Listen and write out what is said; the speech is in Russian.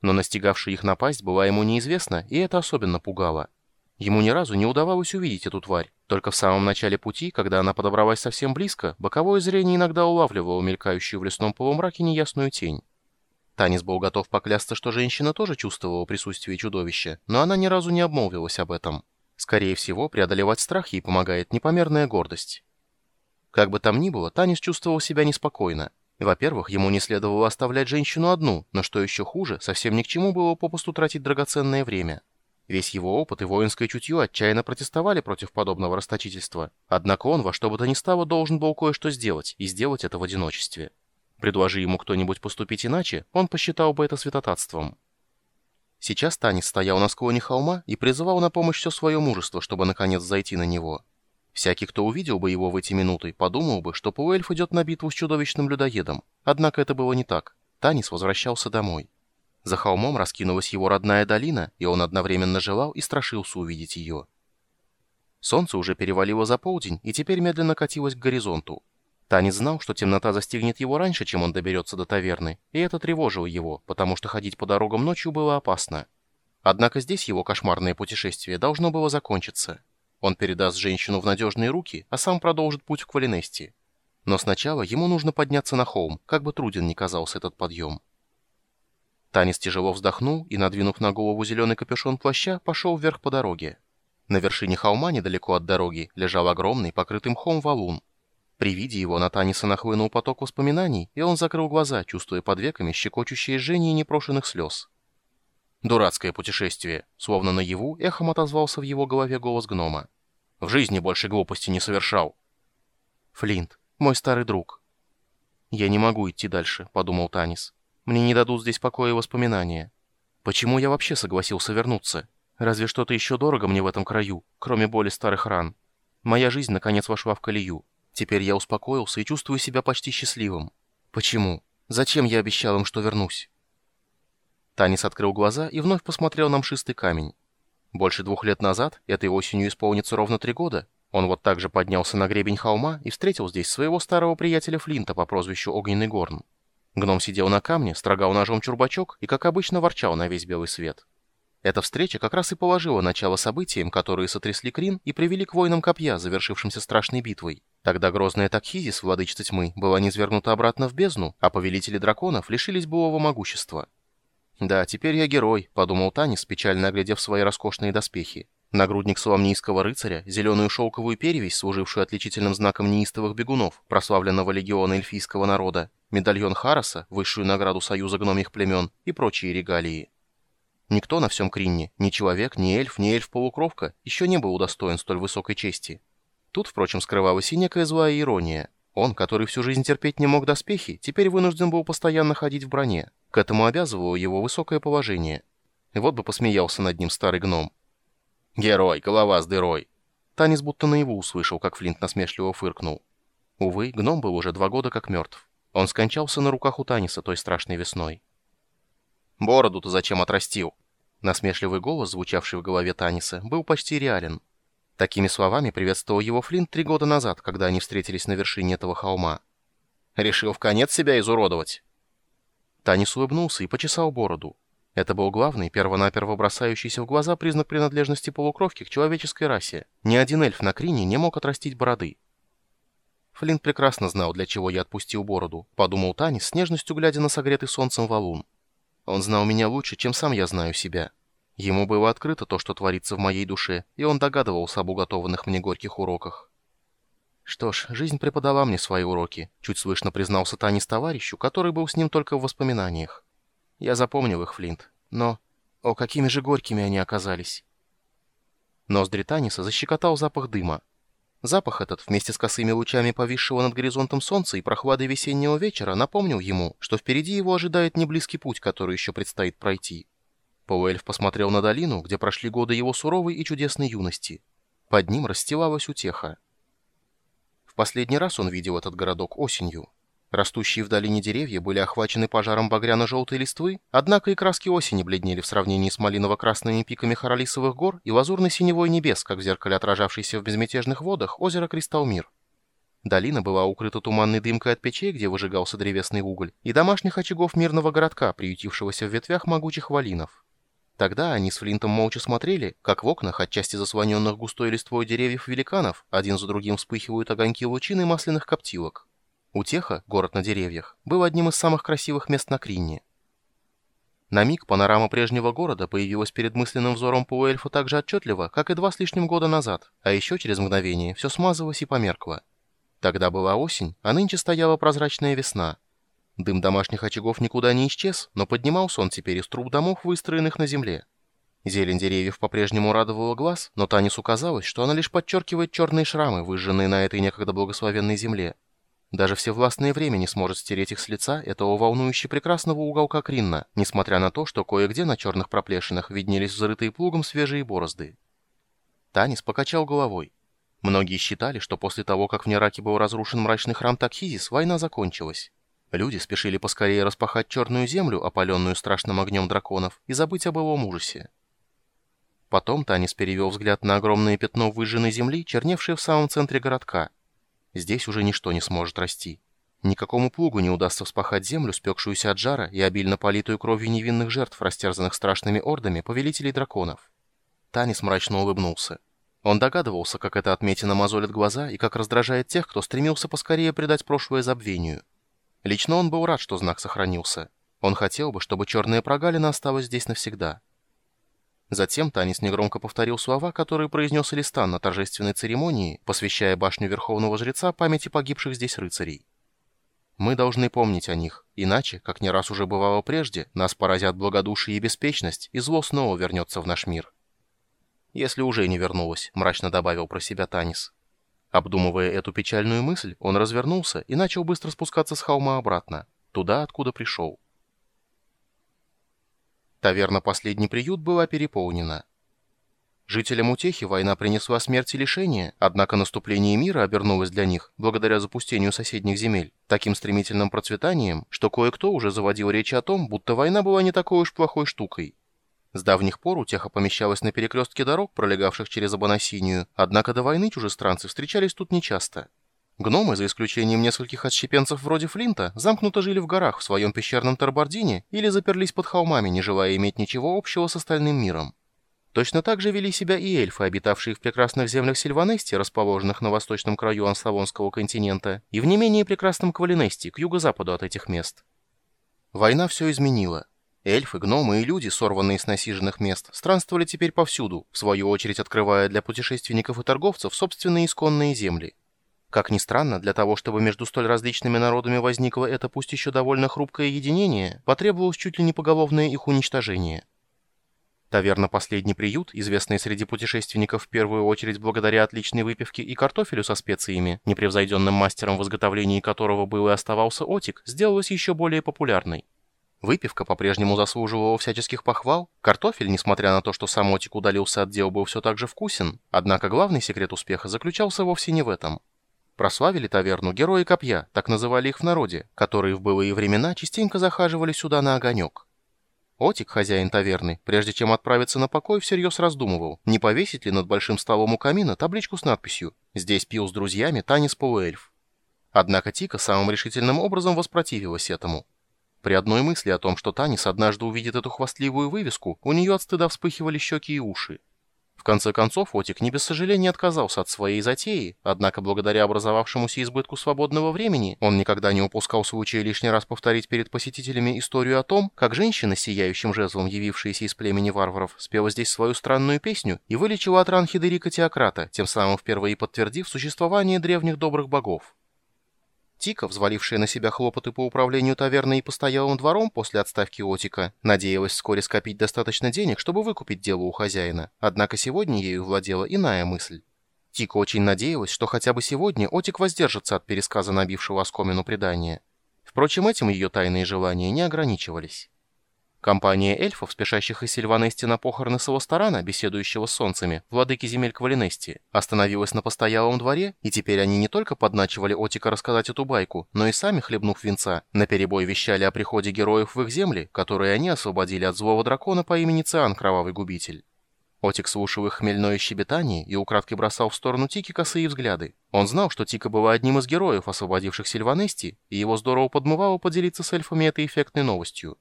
Но настигавшая их напасть была ему неизвестна, и это особенно пугало. Ему ни разу не удавалось увидеть эту тварь. Только в самом начале пути, когда она подобралась совсем близко, боковое зрение иногда улавливало мелькающую в лесном полумраке неясную тень. Танис был готов поклясться, что женщина тоже чувствовала присутствие чудовища, но она ни разу не обмолвилась об этом. Скорее всего, преодолевать страх ей помогает непомерная гордость. Как бы там ни было, Танис чувствовал себя неспокойно. Во-первых, ему не следовало оставлять женщину одну, но что еще хуже, совсем ни к чему было попусту тратить драгоценное время. Весь его опыт и воинское чутье отчаянно протестовали против подобного расточительства. Однако он во что бы то ни стало должен был кое-что сделать, и сделать это в одиночестве. Предложи ему кто-нибудь поступить иначе, он посчитал бы это святотатством. Сейчас Танис стоял на склоне холма и призывал на помощь все свое мужество, чтобы наконец зайти на него. Всякий, кто увидел бы его в эти минуты, подумал бы, что полуэльф идет на битву с чудовищным людоедом. Однако это было не так. Танис возвращался домой. За холмом раскинулась его родная долина, и он одновременно желал и страшился увидеть ее. Солнце уже перевалило за полдень и теперь медленно катилось к горизонту. Танец знал, что темнота застигнет его раньше, чем он доберется до таверны, и это тревожило его, потому что ходить по дорогам ночью было опасно. Однако здесь его кошмарное путешествие должно было закончиться. Он передаст женщину в надежные руки, а сам продолжит путь в Квалинести. Но сначала ему нужно подняться на холм, как бы труден ни казался этот подъем. Танис тяжело вздохнул и, надвинув на голову зеленый капюшон плаща, пошел вверх по дороге. На вершине холма, недалеко от дороги, лежал огромный, покрытый мхом валун. При виде его на Таниса нахлынул поток воспоминаний, и он закрыл глаза, чувствуя под веками щекочущее жжение непрошенных слез. «Дурацкое путешествие!» Словно наяву эхом отозвался в его голове голос гнома. «В жизни больше глупости не совершал!» «Флинт, мой старый друг!» «Я не могу идти дальше», — подумал Танис. Мне не дадут здесь покоя воспоминания. Почему я вообще согласился вернуться? Разве что-то еще дорого мне в этом краю, кроме боли старых ран? Моя жизнь наконец вошла в колею. Теперь я успокоился и чувствую себя почти счастливым. Почему? Зачем я обещал им, что вернусь? Танис открыл глаза и вновь посмотрел на мшистый камень. Больше двух лет назад, этой осенью исполнится ровно три года, он вот так же поднялся на гребень холма и встретил здесь своего старого приятеля Флинта по прозвищу Огненный Горн. Гном сидел на камне, строгал ножом чурбачок и, как обычно, ворчал на весь белый свет. Эта встреча как раз и положила начало событиям, которые сотрясли Крин и привели к войнам копья, завершившимся страшной битвой. Тогда грозная Такхизис, владычица тьмы, была низвергнута обратно в бездну, а повелители драконов лишились былого могущества. «Да, теперь я герой», — подумал Танис, печально оглядев свои роскошные доспехи. Нагрудник соломнийского рыцаря, зеленую шелковую перевесь, служившую отличительным знаком неистовых бегунов, прославленного легиона эльфийского народа, медальон Хараса, высшую награду союза гномих племен и прочие регалии. Никто на всем Кринне, ни человек, ни эльф, ни эльф-полукровка, еще не был удостоен столь высокой чести. Тут, впрочем, скрывалась и некая злая ирония. Он, который всю жизнь терпеть не мог доспехи, теперь вынужден был постоянно ходить в броне. К этому обязывало его высокое положение. Вот бы посмеялся над ним старый гном. «Герой, голова с дырой!» Танис будто наяву услышал, как Флинт насмешливо фыркнул. Увы, гном был уже два года как мертв. Он скончался на руках у Таниса той страшной весной. «Бороду ты зачем отрастил?» Насмешливый голос, звучавший в голове Таниса, был почти реален. Такими словами приветствовал его Флинт три года назад, когда они встретились на вершине этого холма. «Решил в конец себя изуродовать?» Танис улыбнулся и почесал бороду. Это был главный, первонаперво бросающийся в глаза признак принадлежности полукровки к человеческой расе. Ни один эльф на Крине не мог отрастить бороды. Флинт прекрасно знал, для чего я отпустил бороду, подумал Танис с нежностью глядя на согретый солнцем валун. Он знал меня лучше, чем сам я знаю себя. Ему было открыто то, что творится в моей душе, и он догадывался об уготованных мне горьких уроках. Что ж, жизнь преподала мне свои уроки, чуть слышно признался Танис товарищу, который был с ним только в воспоминаниях. Я запомнил их, Флинт. Но... О, какими же горькими они оказались. Ноздри Таниса защекотал запах дыма. Запах этот, вместе с косыми лучами повисшего над горизонтом солнца и прохладой весеннего вечера, напомнил ему, что впереди его ожидает неблизкий путь, который еще предстоит пройти. Пауэльф посмотрел на долину, где прошли годы его суровой и чудесной юности. Под ним расстилалась утеха. Последний раз он видел этот городок осенью. Растущие в долине деревья были охвачены пожаром багряно-желтой листвы, однако и краски осени бледнели в сравнении с малиново-красными пиками Харалисовых гор и лазурной синевой небес, как в зеркале отражавшейся в безмятежных водах озера Кристалмир. Долина была укрыта туманной дымкой от печей, где выжигался древесный уголь, и домашних очагов мирного городка, приютившегося в ветвях могучих валинов. Тогда они с Флинтом молча смотрели, как в окнах, отчасти заслоненных густой листвой деревьев великанов, один за другим вспыхивают огоньки лучины масляных коптилок. Утеха, город на деревьях, был одним из самых красивых мест на Кринне. На миг панорама прежнего города появилась перед мысленным взором полуэльфа так же отчетливо, как и два с лишним года назад, а еще через мгновение все смазалось и померкло. Тогда была осень, а нынче стояла прозрачная весна — Дым домашних очагов никуда не исчез, но поднимался он теперь из труб домов, выстроенных на земле. Зелень деревьев по-прежнему радовала глаз, но Танису казалось, что она лишь подчеркивает черные шрамы, выжженные на этой некогда благословенной земле. Даже всевластное время не сможет стереть их с лица этого волнующе прекрасного уголка Кринна, несмотря на то, что кое-где на черных проплешинах виднелись взрытые плугом свежие борозды. Танис покачал головой. Многие считали, что после того, как в Нераке был разрушен мрачный храм Такхизис, война закончилась. Люди спешили поскорее распахать черную землю, опаленную страшным огнем драконов, и забыть об его ужасе. Потом Танис перевел взгляд на огромное пятно выжженной земли, черневшее в самом центре городка. Здесь уже ничто не сможет расти. Никакому плугу не удастся вспахать землю, спекшуюся от жара и обильно политую кровью невинных жертв, растерзанных страшными ордами повелителей драконов. Танис мрачно улыбнулся. Он догадывался, как это отметина мозолит глаза и как раздражает тех, кто стремился поскорее предать прошлое забвению. Лично он был рад, что знак сохранился. Он хотел бы, чтобы черная прогалина осталась здесь навсегда. Затем Танис негромко повторил слова, которые произнес Элистан на торжественной церемонии, посвящая башню Верховного Жреца памяти погибших здесь рыцарей. Мы должны помнить о них, иначе, как не раз уже бывало прежде, нас поразят благодушие и беспечность, и зло снова вернется в наш мир. Если уже не вернулось, мрачно добавил про себя Танис. Обдумывая эту печальную мысль, он развернулся и начал быстро спускаться с холма обратно, туда, откуда пришел. Таверна «Последний приют» была переполнена. Жителям Утехи война принесла смерть и лишение, однако наступление мира обернулось для них, благодаря запустению соседних земель, таким стремительным процветанием, что кое-кто уже заводил речи о том, будто война была не такой уж плохой штукой. С давних пор утеха помещалась на перекрестке дорог, пролегавших через Абанасинию, однако до войны чужестранцы встречались тут нечасто. Гномы, за исключением нескольких отщепенцев вроде Флинта, замкнуто жили в горах в своем пещерном Тарбардине или заперлись под холмами, не желая иметь ничего общего с остальным миром. Точно так же вели себя и эльфы, обитавшие в прекрасных землях Сильванести, расположенных на восточном краю Анславонского континента, и в не менее прекрасном Квалинесте, к юго-западу от этих мест. Война все изменила. Эльфы, гномы и люди, сорванные с насиженных мест, странствовали теперь повсюду, в свою очередь открывая для путешественников и торговцев собственные исконные земли. Как ни странно, для того, чтобы между столь различными народами возникло это пусть еще довольно хрупкое единение, потребовалось чуть ли не поголовное их уничтожение. Таверна «Последний приют», известная среди путешественников в первую очередь благодаря отличной выпивке и картофелю со специями, непревзойденным мастером в изготовлении которого был и оставался Отик, сделалась еще более популярной. Выпивка по-прежнему заслуживала всяческих похвал, картофель, несмотря на то, что сам Отик удалился от дел, был все так же вкусен, однако главный секрет успеха заключался вовсе не в этом. Прославили таверну герои копья, так называли их в народе, которые в былые времена частенько захаживали сюда на огонек. Отик, хозяин таверны, прежде чем отправиться на покой, всерьез раздумывал, не повесить ли над большим столом у камина табличку с надписью «Здесь пил с друзьями Танис Полуэльф». Однако Тика самым решительным образом воспротивилась этому. При одной мысли о том, что Танис однажды увидит эту хвастливую вывеску, у нее от стыда вспыхивали щеки и уши. В конце концов, Отик не без сожаления отказался от своей затеи, однако благодаря образовавшемуся избытку свободного времени он никогда не упускал случая лишний раз повторить перед посетителями историю о том, как женщина с сияющим жезлом, явившаяся из племени варваров, спела здесь свою странную песню и вылечила от ран Хидерика Теократа, тем самым впервые подтвердив существование древних добрых богов. Тика, взвалившая на себя хлопоты по управлению таверной и постоялым двором после отставки Отика, надеялась вскоре скопить достаточно денег, чтобы выкупить дело у хозяина. Однако сегодня ею владела иная мысль. Тика очень надеялась, что хотя бы сегодня Отик воздержится от пересказа набившего оскомину предания. Впрочем, этим ее тайные желания не ограничивались. Компания эльфов, спешащих из Сильванести на похороны Савостарана, беседующего с солнцами, владыки земель Квалинести, остановилась на постоялом дворе, и теперь они не только подначивали Отика рассказать эту байку, но и сами, хлебнув венца, наперебой вещали о приходе героев в их земли, которые они освободили от злого дракона по имени Циан Кровавый Губитель. Отик слушал их хмельное щебетание и украдкой бросал в сторону Тики косые взгляды. Он знал, что Тика была одним из героев, освободивших Сильванести, и его здорово подмывало поделиться с эльфами этой эффектной новостью.